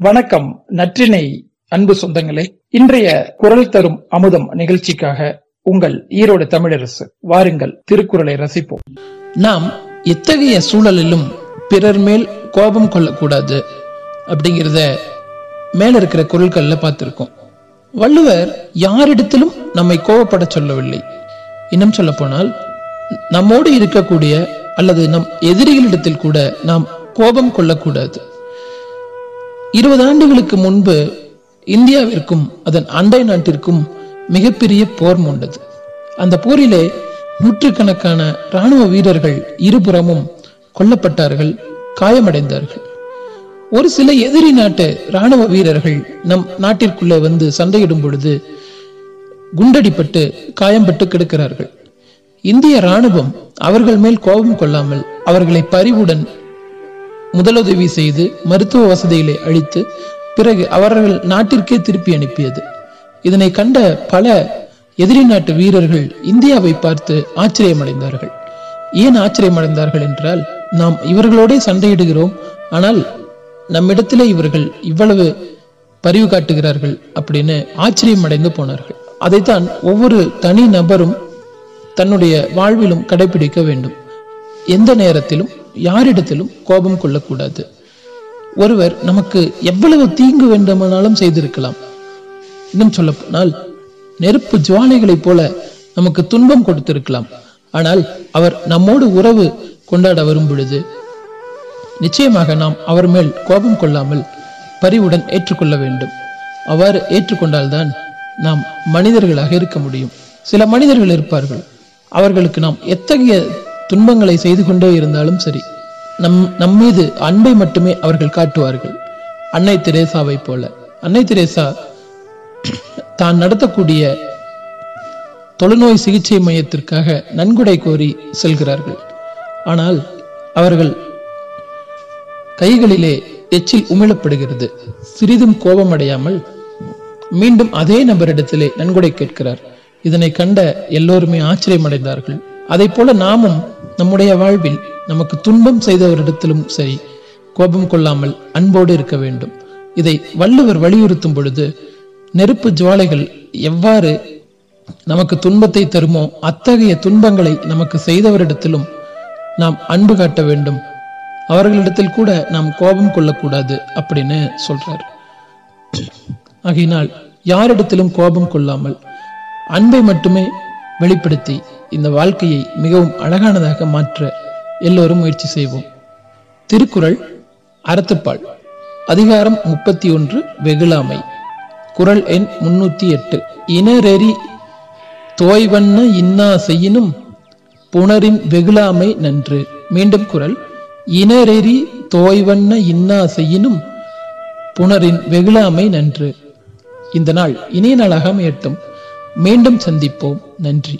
வணக்கம் நற்றினை அன்பு சொந்தங்களே. இன்றைய குரல் தரும் அமுதம் நிகழ்ச்சிக்காக உங்கள் ஈரோடு தமிழரசு வாருங்கள் திருக்குறளை ரசிப்போம். நாம் எத்தகைய சூழலிலும் பிறர் மேல் கோபம் கொள்ளக்கூடாது அப்படிங்கிறத மேல இருக்கிற குரல்கள்ல பார்த்திருக்கோம். வள்ளுவர் யாரிடத்திலும் நம்மை கோபப்பட சொல்லவில்லை. இன்னும் சொல்ல போனால் நம்மோடு இருக்கக்கூடிய அல்லது நம் எதிரிகளிடத்தில் கூட நாம் கோபம் கொள்ளக்கூடாது. இருபது ஆண்டுகளுக்கு முன்பு இந்தியாவிற்கும் அதன் அண்டை நாட்டிற்கும் மிகப்பெரிய போர் மூண்டது. அந்த போரிலே நூற்றுக்கணக்கான ராணுவ வீரர்கள் இருபுறமும் கொல்லப்பட்டார்கள் காயமடைந்தார்கள். ஒரு சில எதிரி நாட்டு ராணுவ வீரர்கள் நம் நாட்டிற்குள்ளே வந்து சண்டையிடும் பொழுது குண்டடிப்பட்டு காயம்பட்டு கிடக்கிறார்கள். இந்திய ராணுவம் அவர்கள் மேல் கோபம் கொள்ளாமல் அவர்களை பரிவுடன் முதலுதவி செய்து மருத்துவ வசதிகளை அளித்து பிறகு அவர்கள் நாட்டிற்கே திருப்பி அனுப்பியது. இதனை கண்ட பல எதிரி நாட்டு வீரர்கள் இந்தியாவை பார்த்து ஆச்சரியமடைந்தார்கள். ஏன் ஆச்சரியமடைந்தார்கள் என்றால் நாம் இவர்களோட சண்டையிடுகிறோம் ஆனால் நம்மிடத்திலே இவர்கள் இவ்வளவு பரிவு காட்டுகிறார்கள் அப்படின்னு ஆச்சரியம் அடைந்து போனார்கள். அதைத்தான் ஒவ்வொரு தனி நபரும் தன்னுடைய வாழ்விலும் கடைபிடிக்க வேண்டும். எந்த நேரத்திலும் யாரிடத்திலும் கோபம் கொள்ளக்கூடாது. ஒருவர் நமக்கு எவ்வளவு தீங்கு வேண்டுமானாலும் செய்திருக்கலாம். இன்னும் சொல்ல போனால் நெருப்பு ஜுவாலைகளைப் போல நமக்கு துன்பம் கொடுத்திருக்கலாம். ஆனால் அவர் நம்மோடு உறவு கொண்டாட வரும் பொழுது நிச்சயமாக நாம் அவர் மேல் கோபம் கொள்ளாமல் பரிவுடன் ஏற்றுக்கொள்ள வேண்டும். அவ்வாறு ஏற்றுக்கொண்டால்தான் நாம் மனிதர்களாக இருக்க முடியும். சில மனிதர்கள் இருப்பார்கள். அவர்களுக்கு நாம் எத்தகைய துன்பங்களை செய்து கொண்டே இருந்தாலும் சரி. நம் நம்மீது அன்பை மட்டுமே அவர்கள் காட்டுவார்கள். அன்னை தெரேசாவை போல. அன்னை தெரேசா தான் நடத்தக்கூடிய தொழுநோய் சிகிச்சை மையத்திற்காக நன்கொடை கோரி செல்கிறார்கள். ஆனால் அவர்கள் கைகளிலே எச்சில் உமிழப்படுகிறது. சிறிதும் கோபமடையாமல் மீண்டும் அதே நபரிடத்திலே நன்கொடை கேட்கிறார். இதனை கண்ட எல்லோருமே ஆச்சரியமடைந்தார்கள். அதை போல நாமும் நம்முடைய வாழ்வில் நமக்கு துன்பம் செய்தவரிடத்திலும் சரி கோபம் கொள்ளாமல் அன்போடு இருக்க வேண்டும். இதை வள்ளுவர் வலியுறுத்தும் பொழுது நெருப்பு ஜுவாலைகள் எவ்வாறு நமக்கு துன்பத்தை தருமோ அத்தகைய துன்பங்களை நமக்கு செய்தவரிடத்திலும் நாம் அன்பு காட்ட வேண்டும். அவர்களிடத்தில் கூட நாம் கோபம் கொள்ளக்கூடாது அப்படின்னு சொல்றார். ஆகையினால் யாரிடத்திலும் கோபம் கொள்ளாமல் அன்பை மட்டுமே வெளிப்படுத்தி இந்த வாழ்க்கையை மிகவும் அழகானதாக மாற்ற எல்லோரும் முயற்சி செய்வோம். திருக்குறள் அறத்துப்பால். அதிகாரம் முப்பத்தி ஒன்று வெகுளாமை. குரல் எண் முன்னூத்தி எட்டு இனரெறி தோய்வண்ண இன்னா செய்யினும் புணரின் வெகுளாமை நன்று. மீண்டும் குரல் இனரெறி தோய்வண்ண இன்னா செய்யினும் புணரின் வெகுளாமை நன்று. இந்த நாள் இனிய நாளாக அமையட்டும். மீண்டும் சந்திப்போம். நன்றி.